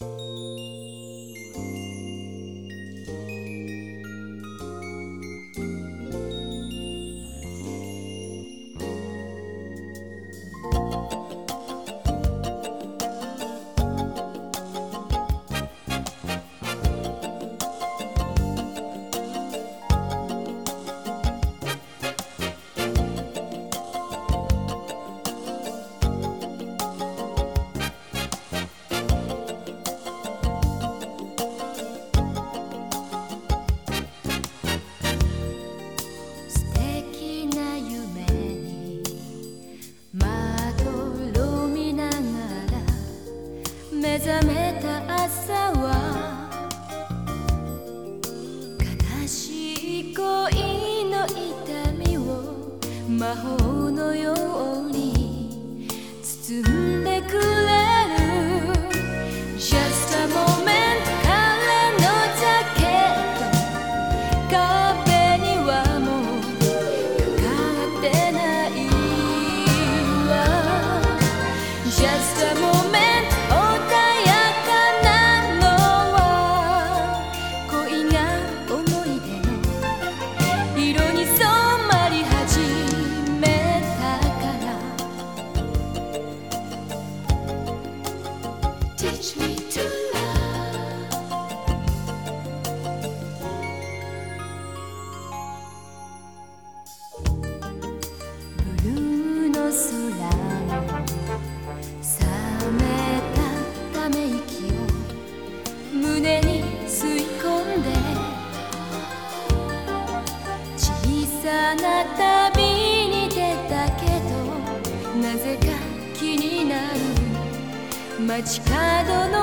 you Oh. ブルーの空を、冷めたため息を、胸に吸い込んで、小さなた街角の